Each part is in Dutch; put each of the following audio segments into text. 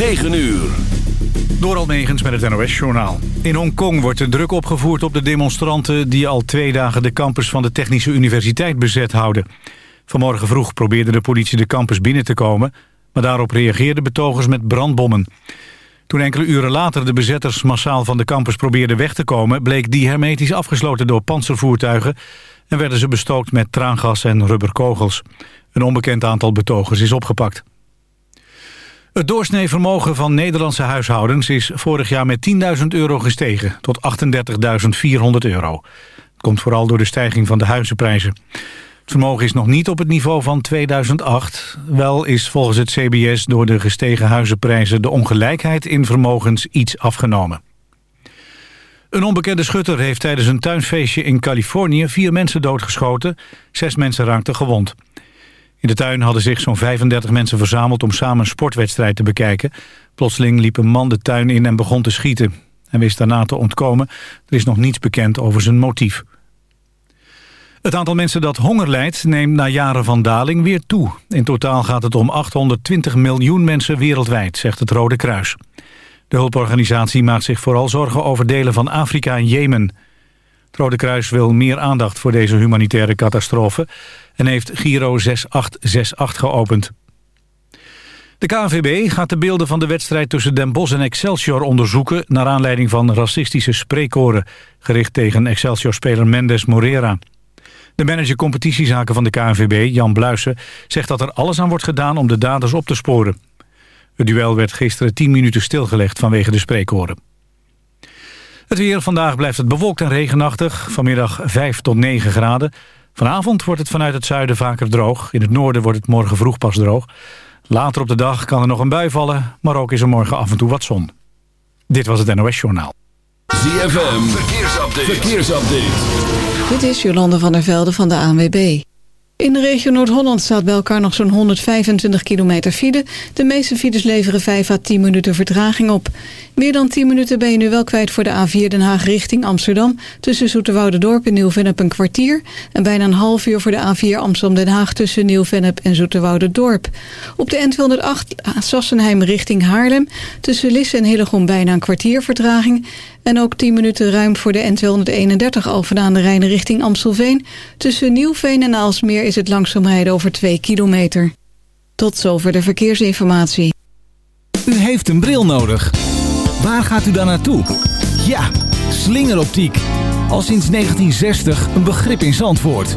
9 uur. Door Almegens met het NOS-journaal. In Hongkong wordt de druk opgevoerd op de demonstranten... die al twee dagen de campus van de Technische Universiteit bezet houden. Vanmorgen vroeg probeerde de politie de campus binnen te komen... maar daarop reageerden betogers met brandbommen. Toen enkele uren later de bezetters massaal van de campus probeerden weg te komen... bleek die hermetisch afgesloten door panzervoertuigen... en werden ze bestookt met traangas en rubberkogels. Een onbekend aantal betogers is opgepakt. Het doorsnee vermogen van Nederlandse huishoudens is vorig jaar met 10.000 euro gestegen tot 38.400 euro. Het komt vooral door de stijging van de huizenprijzen. Het vermogen is nog niet op het niveau van 2008. Wel is volgens het CBS door de gestegen huizenprijzen de ongelijkheid in vermogens iets afgenomen. Een onbekende schutter heeft tijdens een tuinfeestje in Californië vier mensen doodgeschoten. Zes mensen raakten gewond. In de tuin hadden zich zo'n 35 mensen verzameld om samen een sportwedstrijd te bekijken. Plotseling liep een man de tuin in en begon te schieten. Hij wist daarna te ontkomen. Er is nog niets bekend over zijn motief. Het aantal mensen dat honger lijdt neemt na jaren van daling weer toe. In totaal gaat het om 820 miljoen mensen wereldwijd, zegt het Rode Kruis. De hulporganisatie maakt zich vooral zorgen over delen van Afrika en Jemen. Rode Kruis wil meer aandacht voor deze humanitaire catastrofe... en heeft Giro 6868 geopend. De KNVB gaat de beelden van de wedstrijd tussen Den Bosch en Excelsior onderzoeken... naar aanleiding van racistische spreekkoren... gericht tegen Excelsior-speler Mendes Morera. De manager competitiezaken van de KNVB, Jan Bluissen... zegt dat er alles aan wordt gedaan om de daders op te sporen. Het duel werd gisteren 10 minuten stilgelegd vanwege de spreekkoren. Het weer. Vandaag blijft het bewolkt en regenachtig. Vanmiddag 5 tot 9 graden. Vanavond wordt het vanuit het zuiden vaker droog. In het noorden wordt het morgen vroeg pas droog. Later op de dag kan er nog een bui vallen, maar ook is er morgen af en toe wat zon. Dit was het NOS Journaal. ZFM, verkeersupdate. verkeersupdate. Dit is Jolande van der Velde van de ANWB. In de regio Noord-Holland staat bij elkaar nog zo'n 125 kilometer file. De meeste files leveren 5 à 10 minuten vertraging op. Meer dan 10 minuten ben je nu wel kwijt voor de A4 Den Haag richting Amsterdam... tussen Dorp en Nieuw-Vennep een kwartier... en bijna een half uur voor de A4 Amsterdam-Den Haag tussen Nieuw-Vennep en Dorp. Op de N208 Sassenheim richting Haarlem... tussen Lisse en Hillegom bijna een kwartier vertraging... En ook 10 minuten ruim voor de N231 Alphen de Rijn richting Amstelveen. Tussen Nieuwveen en Aalsmeer is het langzaam rijden over 2 kilometer. Tot zover de verkeersinformatie. U heeft een bril nodig. Waar gaat u dan naartoe? Ja, slingeroptiek. Al sinds 1960 een begrip in Zandvoort.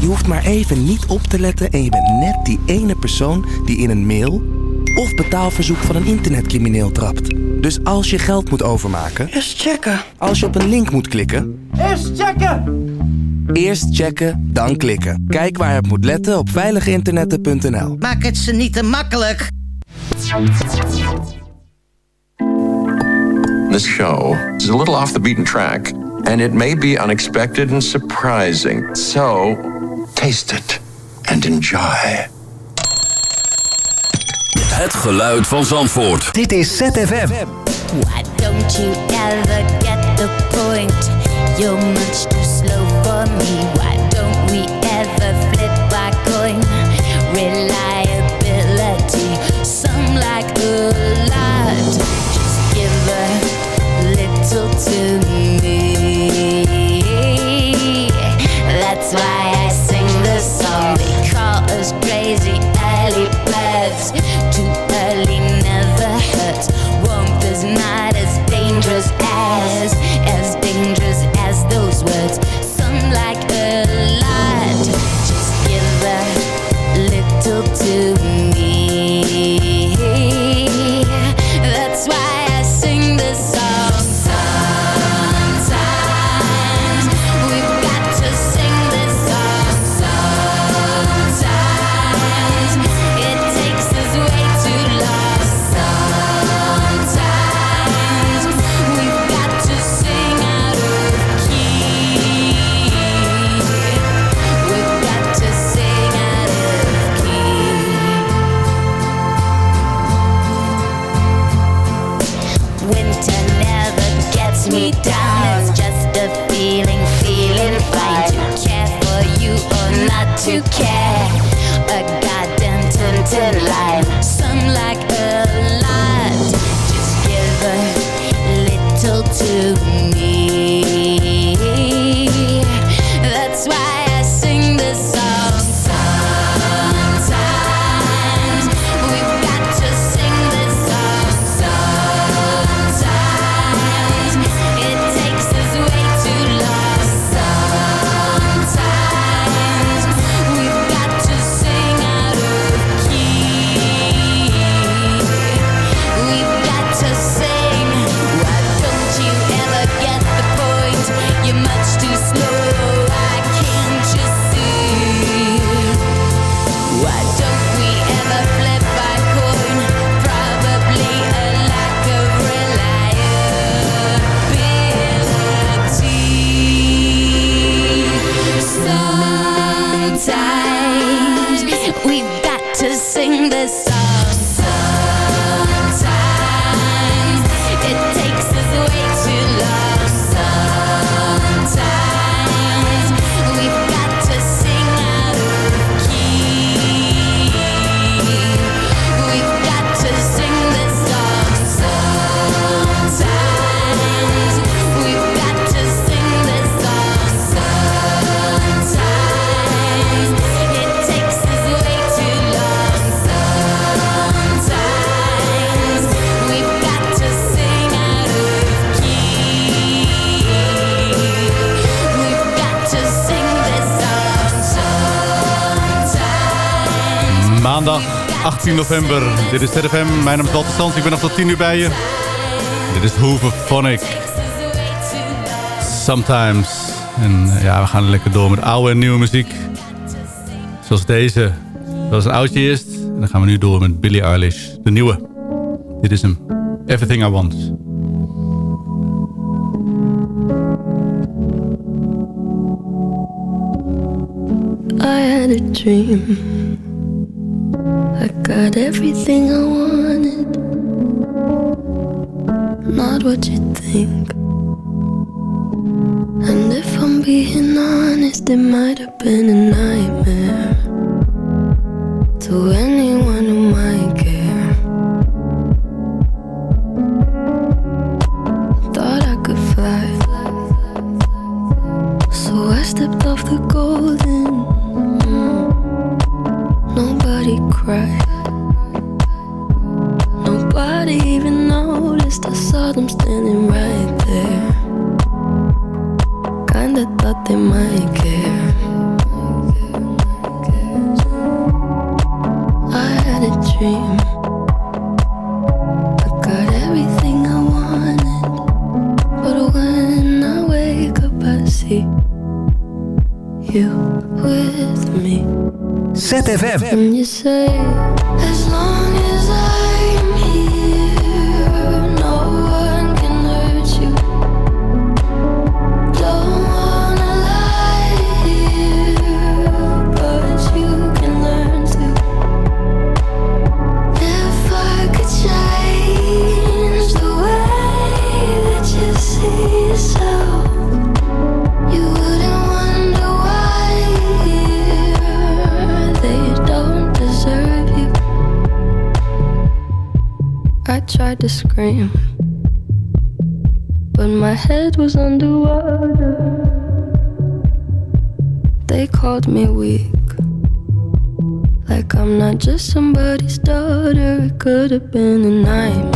Je hoeft maar even niet op te letten en je bent net die ene persoon die in een mail of betaalverzoek van een internetcrimineel trapt. Dus als je geld moet overmaken... Eerst checken. Als je op een link moet klikken... Eerst checken! Eerst checken, dan klikken. Kijk waar het moet letten op veiliginternetten.nl. Maak het ze niet te makkelijk. This show is a little off the beaten track, and it may be unexpected and surprising. So, taste it and enjoy. Het geluid van Zandvoort. Dit is ZFM. Why don't you ever get the point? You're much too 15 november. Dit is ZFM, mijn naam is Walter Ik ben af tot 10 uur bij je. Dit is Hooverphonic. Sometimes. En eh, ja, we gaan lekker door met oude en nieuwe muziek. Zoals deze. Dat was een oudje eerst. En dan gaan we nu door met Billy Eilish. De nieuwe. Dit is hem. Everything I Want. I had a dream everything I wanted. Not what you think. And if I'm being honest, it might have. ZFM. to scream. But my head was underwater. They called me weak. Like I'm not just somebody's daughter, it could have been a nightmare.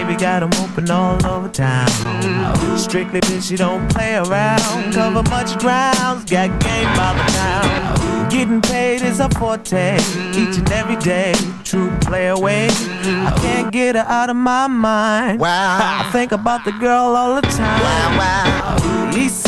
Baby got 'em open all over town. Strictly bitch, you don't play around. Cover much grounds, got game by the town. Getting paid is a forte, each and every day. True play away. I can't get her out of my mind. Wow. I think about the girl all the time. Wow, wow. East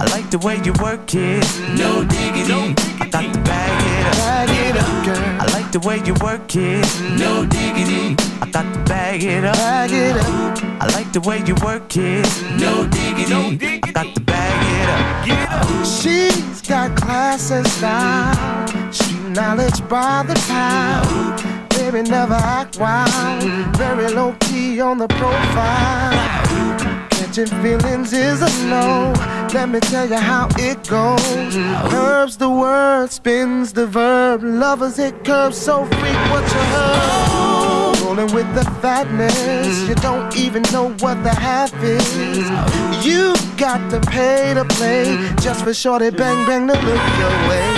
I like the way you work it, no diggity. I got to bag it up, bag it up, girl. I like the way you work it, no diggity. I got to bag it up, bag it up. I like the way you work it, no diggity. I got to bag it up, get up. She's got class and style, street knowledge by the pound. Baby, never act wild, very low key on the profile. Catching feelings is a no. Let me tell you how it goes. Curves the word, spins the verb. Lovers it curves so what you heard. Rolling with the fatness, you don't even know what the half is. You got to pay to play just for shorty bang bang to look your way.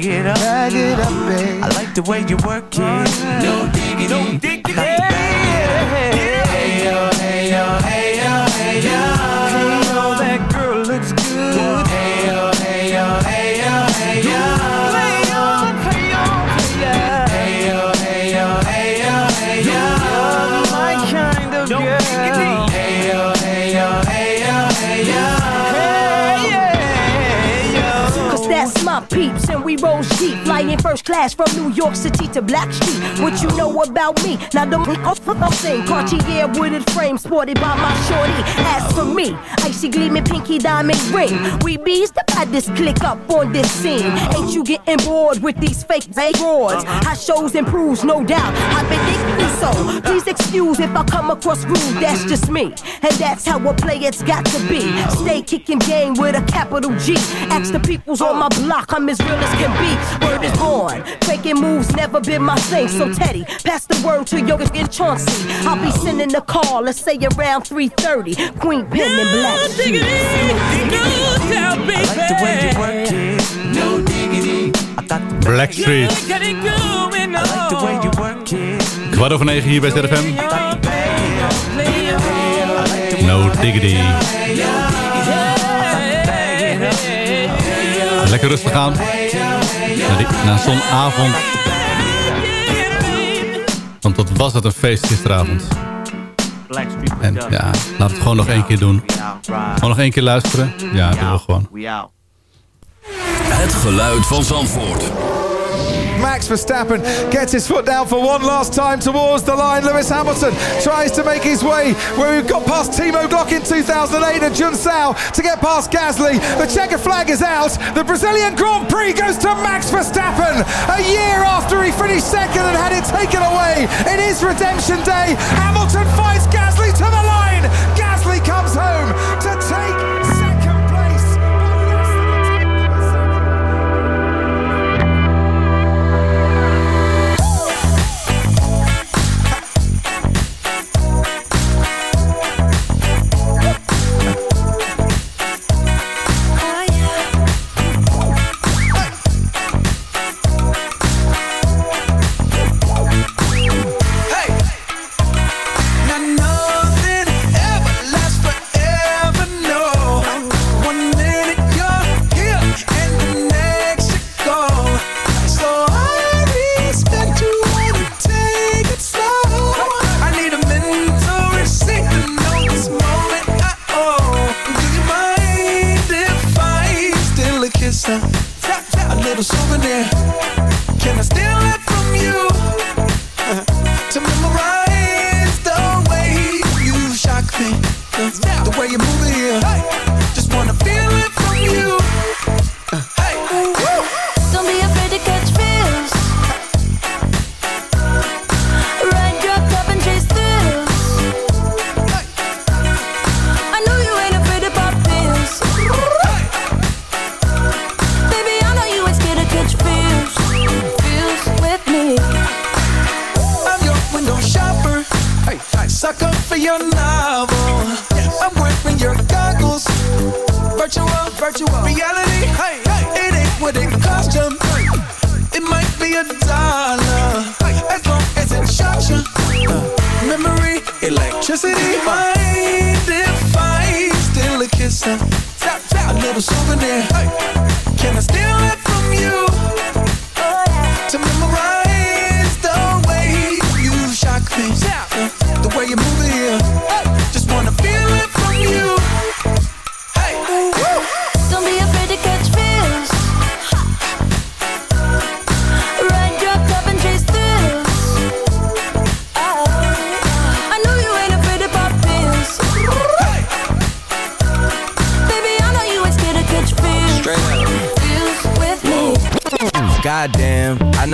bag it up. Bag it up, babe. I like the way you work it. No diggity, no diggity. Like yeah. Hey yo, hey yo, hey yo, hey yo. That girl looks good. Hey yo, hey yo, hey yo, hey yo. That's my peeps and we roll sheep. Flying first class from New York City to Black Street. What you know about me? Now don't off the thing. Cartier wooded frame sported by my shorty. As for me, icy gleaming pinky diamond ring. We bees the baddest click up on this scene. Ain't you getting bored with these fake fake broads? Uh-huh. How shows improves, no doubt. I've been thinking so. Please excuse if I come across rude, that's just me. And that's how a It's got to be. Stay kicking game with a capital G. Ask the peoples on uh. my block, I'm as real as can be. Word is born, faking moves never been my thing. So Teddy, pass the word to your and Chauncey. I'll be sending a call, let's say around 3.30 Queen Pen and Black. Street I like the way you work it, no diggity. To Black Street. I like the way you work it. Kwart over negen hier bij ZFM. No diggity. Lekker rustig aan. Na, na zo'n avond. Want wat was het een feest gisteravond. En ja, we het gewoon nog één keer doen. Gewoon nog één keer luisteren. Ja, doen we gewoon. Het geluid van Zandvoort. Max Verstappen gets his foot down for one last time towards the line. Lewis Hamilton tries to make his way where we've got past Timo Glock in 2008 and Jun Sao to get past Gasly. The checker flag is out. The Brazilian Grand Prix goes to Max Verstappen. A year after he finished second and had it taken away It is redemption day, Hamilton fights Gasly to the line. Gasly comes home to take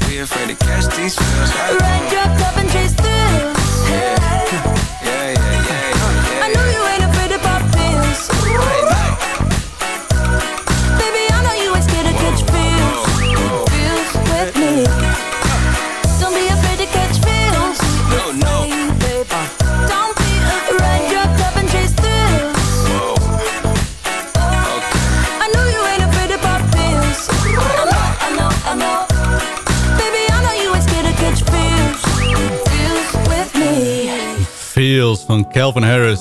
Don't be afraid to catch these feels. Ride your cup and chase thrills. Yeah, yeah, yeah, yeah. I know you ain't afraid to pop pills. Van Calvin Harris.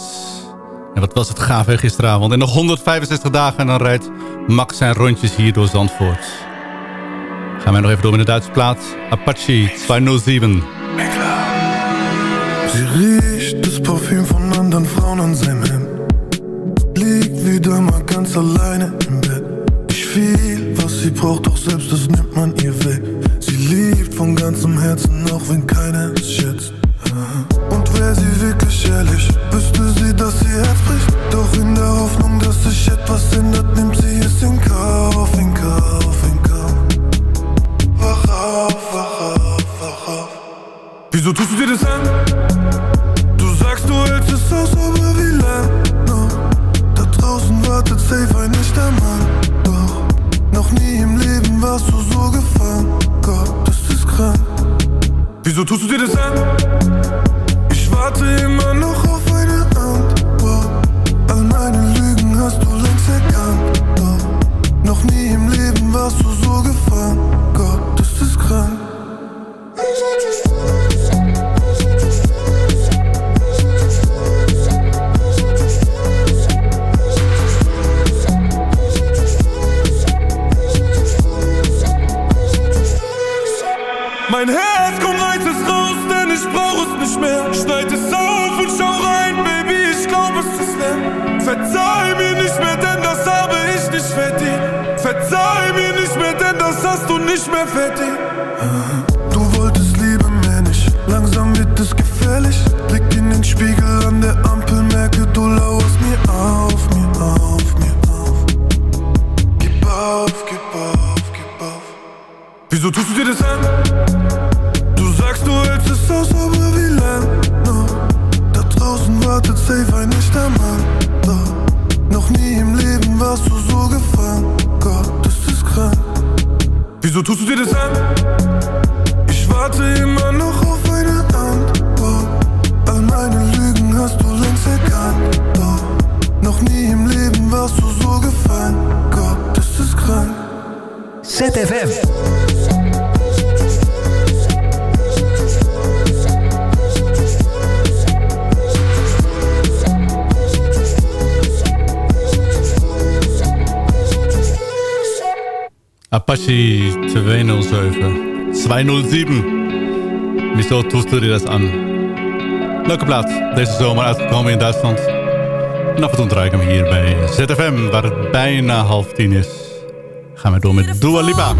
En wat was het gaaf hè, gisteravond. En nog 165 dagen en dan rijdt Max zijn rondjes hier door Zandvoort. Gaan wij nog even door met de Duitse plaat. Apache 207. Sie riecht das Parfüm von anderen Frauen an seinem Hemd. Liegt wieder mal ganz alleine im Bett. Nicht viel, was sie braucht, doch selbst das nimmt man ihr weg. Sie liebt von ganzem Herzen, auch wenn keiner es schätzt. Und wäre sie wirklich ehrlich, wüsste sie, dass ihr Herz bricht. Doch in der Hoffnung, dass sich etwas ändert, nimmt sie es in Kauf, in Kauf, in Kauf. Wach auf, wach auf, wach auf. Wieso tust du dir das an? Du sagst, du hältst es aus, aber wie lang noch? Da draußen wartet safe ein echter Mann. Doch noch nie im Leben warst du so gefangen. Gott, das ist krank. Wieso tust du dir das an? Warte immer noch auf eine Antwort. All meine Lügen hast du längst erkannt. Doch noch nie im Leben warst du so gefangen. Gott, das ist krank. Mein Herz hast du nicht mehr verdient. Du wolltest Liebe mehr nicht, langsam wird es gefährlich. Blick in den Spiegel an der Ampel, merke du lauerst mir auf, mir auf, mir auf. Gib auf, gib auf, gib auf. Wieso tust du dir das an? Du sagst, du hältst es aus, aber wie lang noch? Da draußen wartet safe ein Wieso tust du dir das an? Ich warte immer noch auf eine Antwort. All meine Lügen hast du längst erkannt. Doch noch nie im Leben warst du so gefangen. Gott, das ist krank. ZFM. Apache 207. 207. Wieso tust du dir das an? Leuke plaat. Deze zomer uitgekomen in Duitsland. En af en toe draai ik hem hier bij ZFM, waar het bijna half tien is. Gaan we door met Dua Lipa.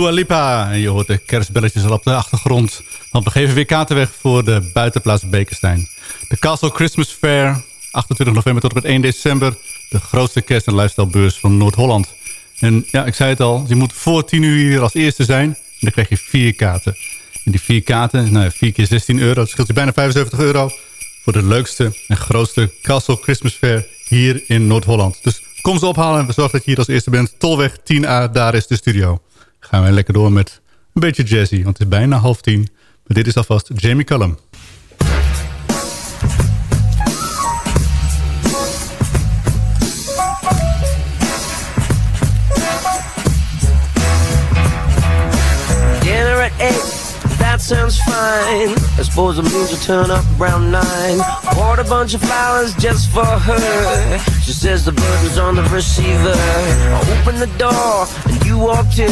Dua Lipa. En je hoort de kerstbelletjes al op de achtergrond. Want we geven weer kaarten weg voor de buitenplaats Bekenstein. De Castle Christmas Fair, 28 november tot en met 1 december. De grootste kerst- en lifestylebeurs van Noord-Holland. En ja, ik zei het al, je moet voor 10 uur hier als eerste zijn. En dan krijg je vier kaarten. En die vier kaarten, nou, 4 keer 16 euro, dat scheelt je bijna 75 euro. Voor de leukste en grootste Castle Christmas Fair hier in Noord-Holland. Dus kom ze ophalen en we zorgen dat je hier als eerste bent. Tolweg 10A, daar is de studio. Gaan we lekker door met een beetje jazzy, want het is bijna half tien. Maar dit is alvast Jamie Cullum. That sounds fine. I suppose it means you'll turn up around nine. Bought a bunch of flowers just for her. She says the bird was on the receiver. I opened the door and you walked in.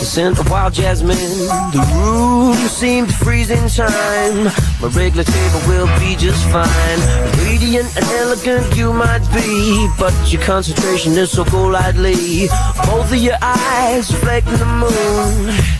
The scent of wild jasmine. The room seemed freezing time. My regular table will be just fine. Radiant and elegant you might be, but your concentration is so golightly. Both of your eyes reflecting the moon.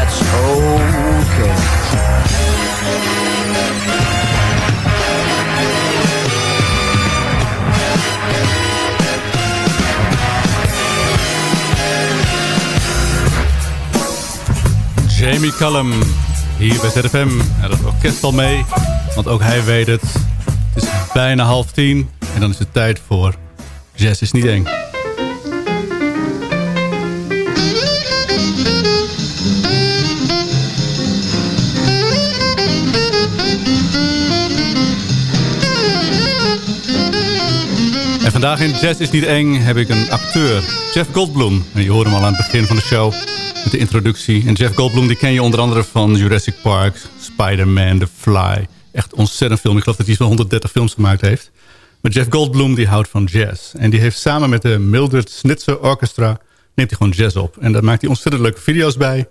that's. Jamie Cullum, hier bij ZFM. En dat orkest al mee, want ook hij weet het. Het is bijna half tien en dan is het tijd voor Jazz is niet eng. Vandaag in Jazz is niet eng heb ik een acteur, Jeff Goldblum. En je hoort hem al aan het begin van de show met de introductie. En Jeff Goldblum die ken je onder andere van Jurassic Park, Spider-Man, The Fly. Echt ontzettend film. Ik geloof dat hij zo'n 130 films gemaakt heeft. Maar Jeff Goldblum die houdt van jazz. En die heeft samen met de Mildred Snitzer Orchestra... neemt hij gewoon jazz op. En daar maakt hij ontzettend leuke video's bij.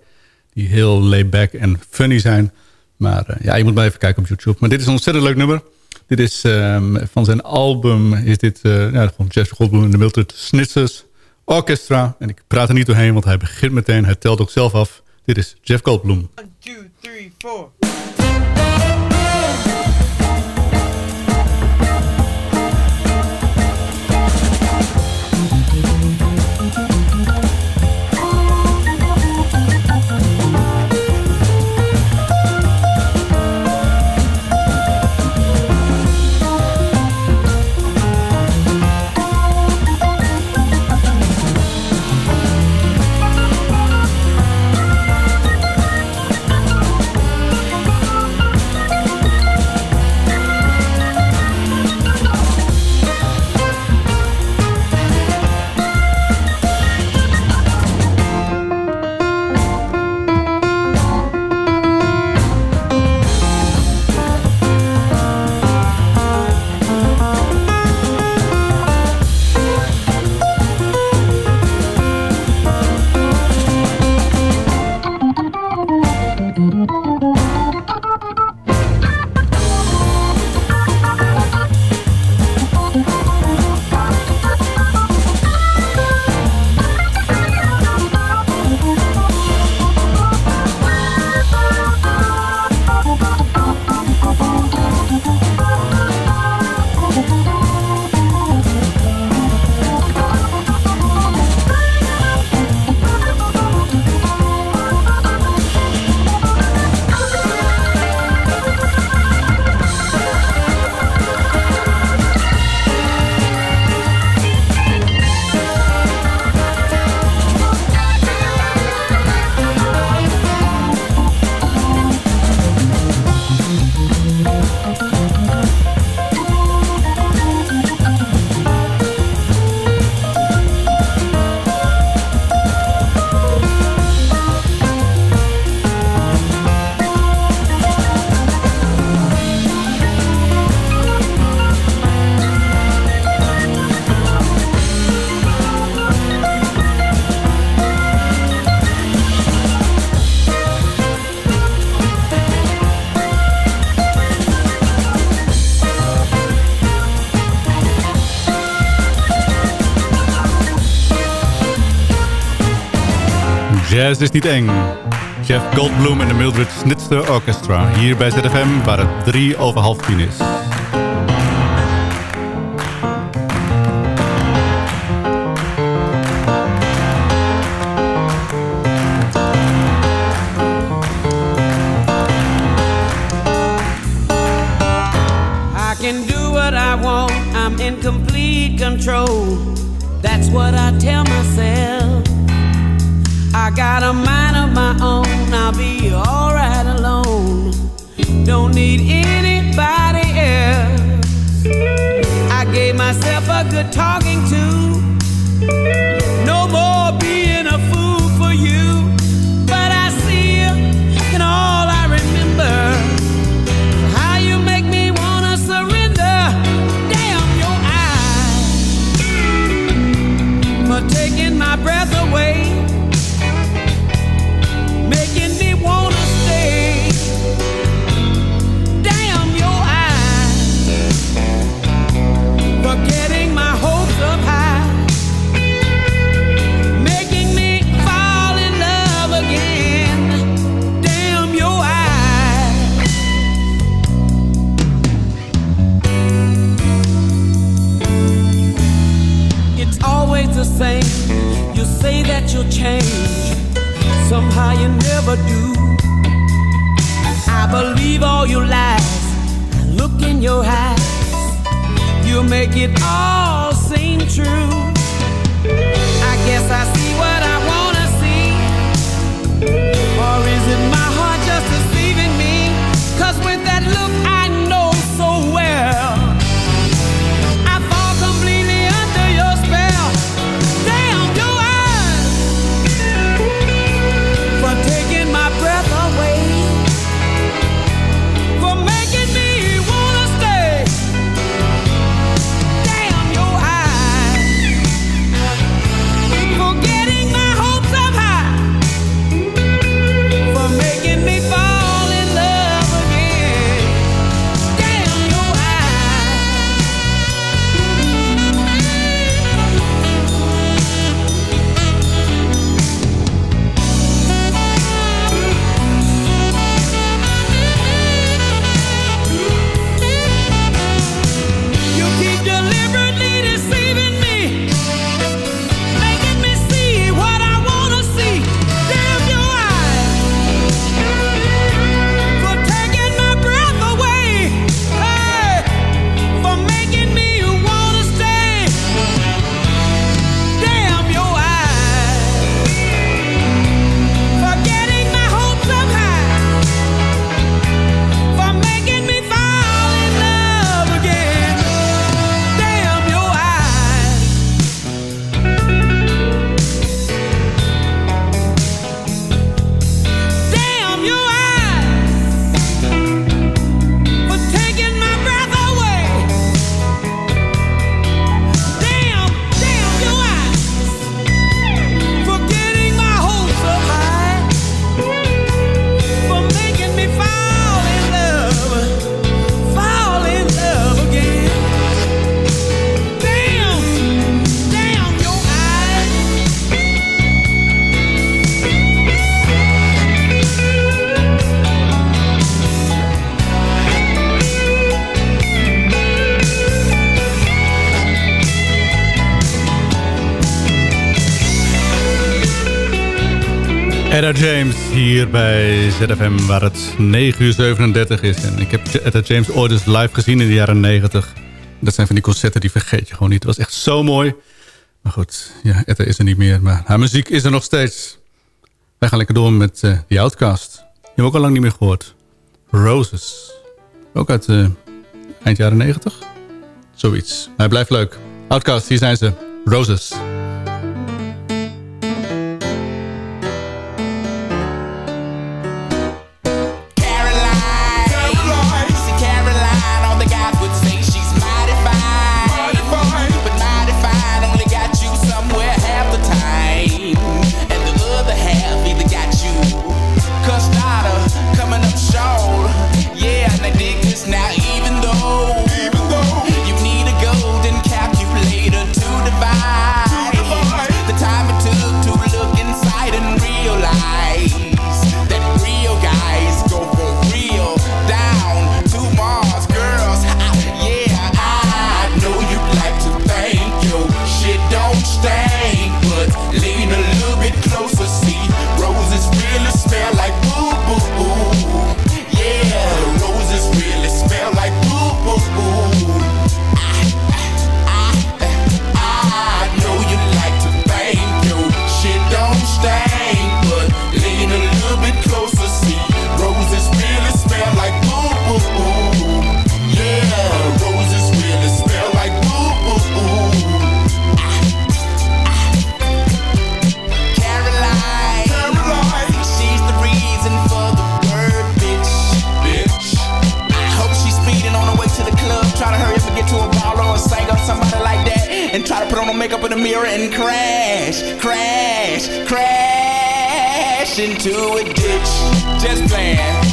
Die heel laid-back en funny zijn. Maar eh, ja, je moet maar even kijken op YouTube. Maar dit is een ontzettend leuk nummer. Dit is um, van zijn album, is dit uh, ja, van Jeff Goldblum in de Mildred Snitzers Orchestra. En ik praat er niet doorheen, want hij begint meteen. Hij telt ook zelf af. Dit is Jeff Goldblum. 1, 2, 3, 4. Jazz is niet eng. Jeff Goldblum en de Mildred Snitster Orchestra. Hier bij ZFM waar het drie over half tien is. need anybody else. I gave myself a good talk. change. Somehow you never do. I believe all your lies. I look in your eyes. You make it all. Edda James hier bij ZFM waar het 9 uur 37 is. En ik heb Edda James ooit eens live gezien in de jaren 90. Dat zijn van die concerten die vergeet je gewoon niet. Het was echt zo mooi. Maar goed, ja, Edda is er niet meer. Maar haar muziek is er nog steeds. Wij gaan lekker door met uh, The Outcast. Die hebben we ook al lang niet meer gehoord. Roses. Ook uit eh, eind jaren 90. Zoiets. Maar hij blijft leuk. Outcast, hier zijn ze. Roses. Makeup in and crash, crash, crash into a ditch. Just playing.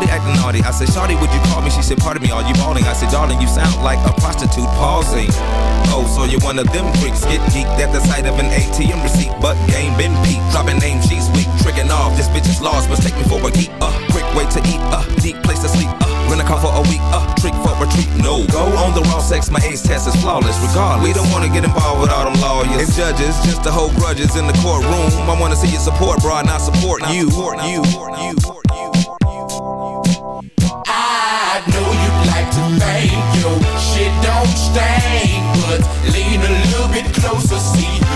She acting naughty. I said, Shawty, would you call me? She said, Pardon me, are you balling? I said, Darling, you sound like a prostitute pausing. Oh, so you're one of them freaks. Get geeked at the sight of an ATM receipt, but game been peaked. Dropping names, she's weak, tricking off. This bitch is lost, mistake me for a geek. Uh, quick way to eat, uh, deep place to sleep. Uh, rent a car for a week, uh, trick for retreat. No, go on the raw sex, my ace test is flawless. Regardless, we don't wanna get involved with all them lawyers and judges, just to hold grudges in the courtroom. I wanna see you support, bro, not support you. You, you. Your shit don't stink, but lean a little bit closer. See,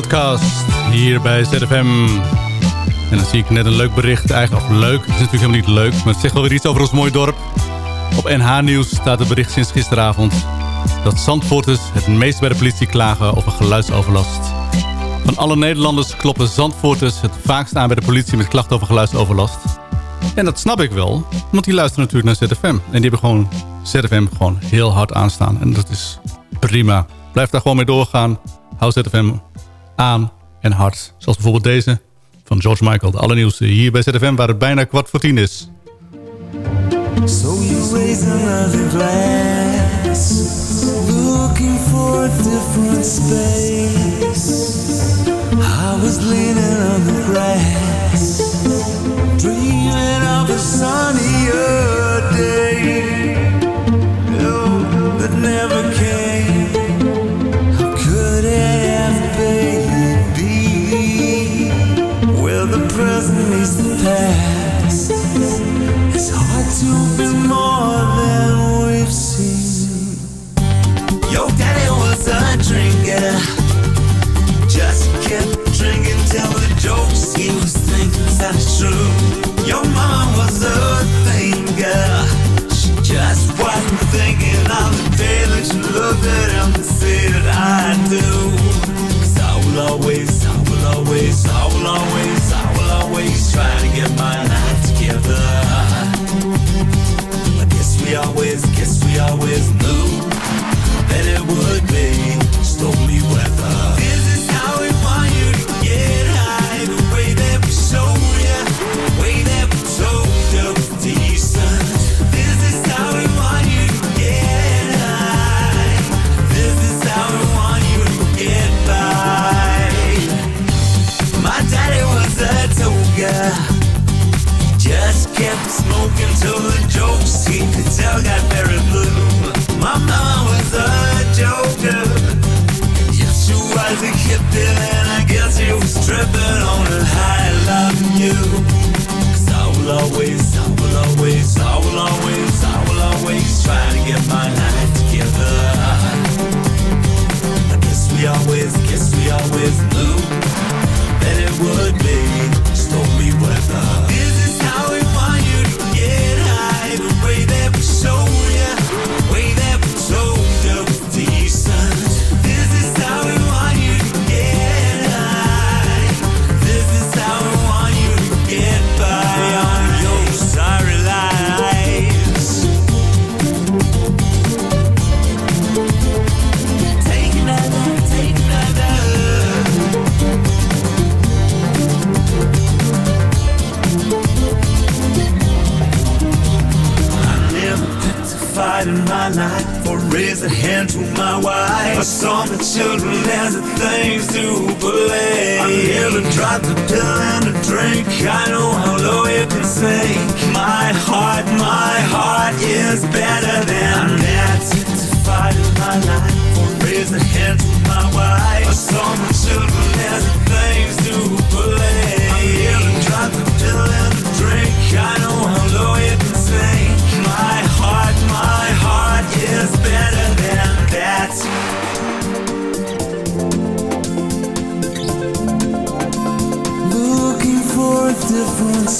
Outcast hier bij ZFM. En dan zie ik net een leuk bericht. Eigenlijk of leuk. Het is natuurlijk helemaal niet leuk. Maar het zegt wel weer iets over ons mooi dorp. Op NH Nieuws staat het bericht sinds gisteravond... dat Zandvoorters het meest bij de politie klagen over geluidsoverlast. Van alle Nederlanders kloppen Zandvoorters het vaakst aan bij de politie... met klachten over geluidsoverlast. En dat snap ik wel, want die luisteren natuurlijk naar ZFM. En die hebben gewoon ZFM gewoon heel hard aanstaan. En dat is prima. Blijf daar gewoon mee doorgaan. Hou ZFM aan en hard. Zoals bijvoorbeeld deze van George Michael. De allernieuwste hier bij ZFM waar het bijna kwart voor tien is. So you raise another glass, looking for a different space. I was leaning on the grass, dreaming of a sunnier day. It's hard to be more than we've seen. Your daddy was a drinker. Just kept drinking till the jokes he was thinking sounded true. Your mom was a thing. She just wasn't thinking of the day that you looked at him and said, I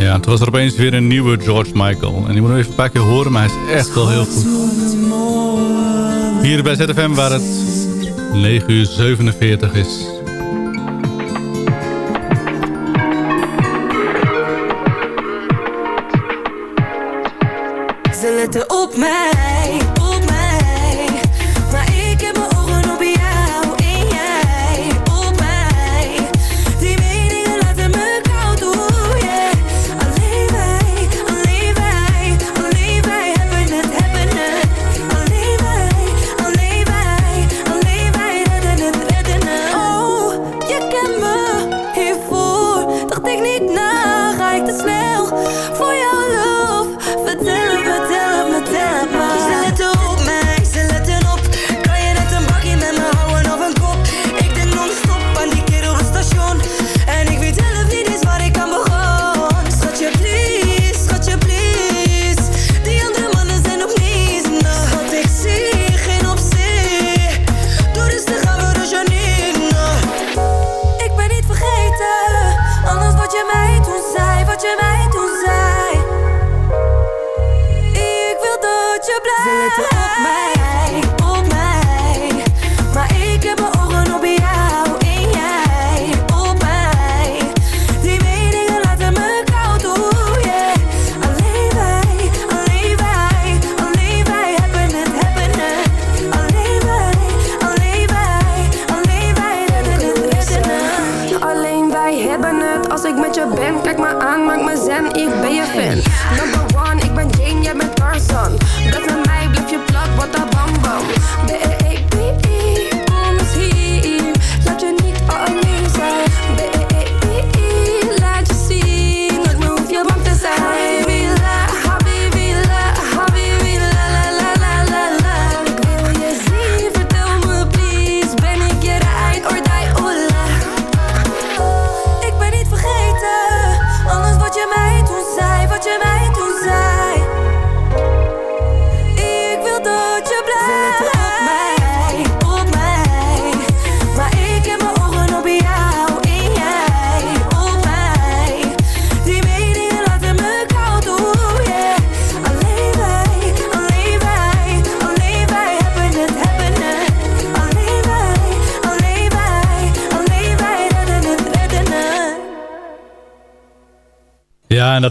Ja, het was er opeens weer een nieuwe George Michael. En die moet nog even een paar keer horen, maar hij is echt wel heel goed. Hier bij ZFM waar het 9 uur 47 is.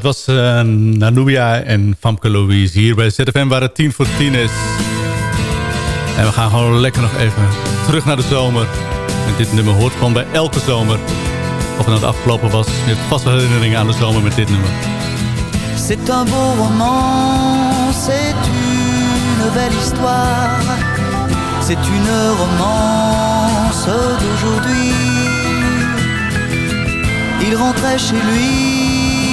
Dat was uh, Nanubia en Famke Louise hier bij ZFM waar het 10 voor 10 is. En we gaan gewoon lekker nog even terug naar de zomer. En dit nummer hoort gewoon bij elke zomer. Of het nou de afgelopen was. Je hebt vast herinneringen aan de zomer met dit nummer. C'est un beau roman, c'est une belle histoire. C'est une romance d'aujourd'hui. Il rentrait chez lui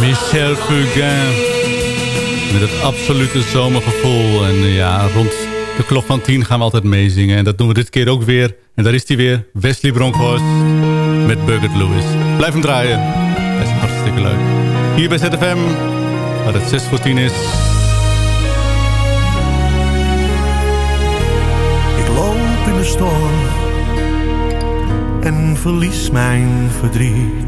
Michel Fugain met het absolute zomergevoel. En ja, rond de klok van 10 gaan we altijd meezingen. En dat doen we dit keer ook weer. En daar is hij weer, Wesley Bronkhorst met Bucket Lewis. Blijf hem draaien, hij is hartstikke leuk. Hier bij ZFM, waar het 6 voor 10 is. in de storm en verlies mijn verdriet.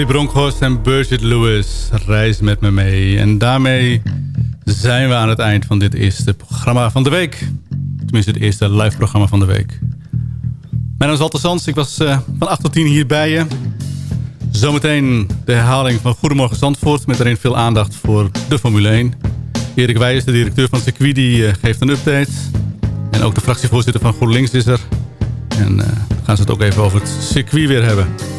Wesley Bronkhorst en Birgit Lewis. Reis met me mee. En daarmee zijn we aan het eind van dit eerste programma van de week. Tenminste, het eerste live programma van de week. Mijn naam is Walter Sands. Ik was eh, van 8 tot 10 hier bij je. Zometeen de herhaling van Goedemorgen Zandvoort... met daarin veel aandacht voor de Formule 1. Erik Wijs, de directeur van circuit, die eh, geeft een update. En ook de fractievoorzitter van GroenLinks is er. En eh, gaan ze het ook even over het circuit weer hebben.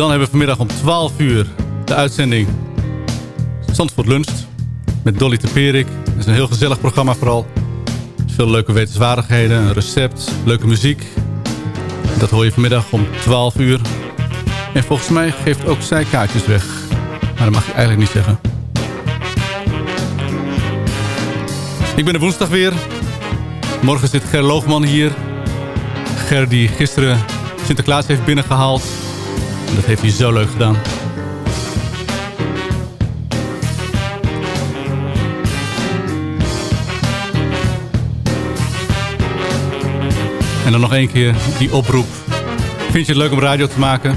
Dan hebben we vanmiddag om 12 uur de uitzending Zandvoort Luncht. Met Dolly Teperik. Het is een heel gezellig programma vooral. Veel leuke wetenswaardigheden, een recept, leuke muziek. Dat hoor je vanmiddag om 12 uur. En volgens mij geeft ook zij kaartjes weg. Maar dat mag ik eigenlijk niet zeggen. Ik ben er woensdag weer. Morgen zit Ger Loogman hier. Ger die gisteren Sinterklaas heeft binnengehaald. Dat heeft hij zo leuk gedaan. En dan nog één keer die oproep. Vind je het leuk om radio te maken?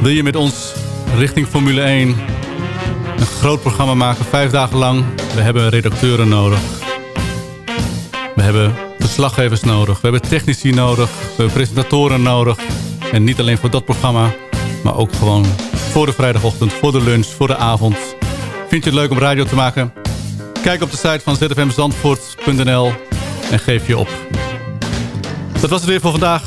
Wil je met ons richting Formule 1 een groot programma maken, vijf dagen lang? We hebben redacteuren nodig. We hebben verslaggevers nodig. We hebben technici nodig. We hebben presentatoren nodig. En niet alleen voor dat programma, maar ook gewoon voor de vrijdagochtend, voor de lunch, voor de avond. Vind je het leuk om radio te maken? Kijk op de site van zfmzandvoort.nl en geef je op. Dat was het weer voor vandaag.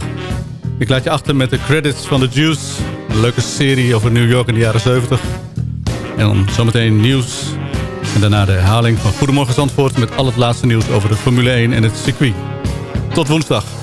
Ik laat je achter met de credits van The Juice. Een leuke serie over New York in de jaren 70. En dan zometeen nieuws. En daarna de herhaling van Goedemorgen Zandvoort... met al het laatste nieuws over de Formule 1 en het circuit. Tot woensdag.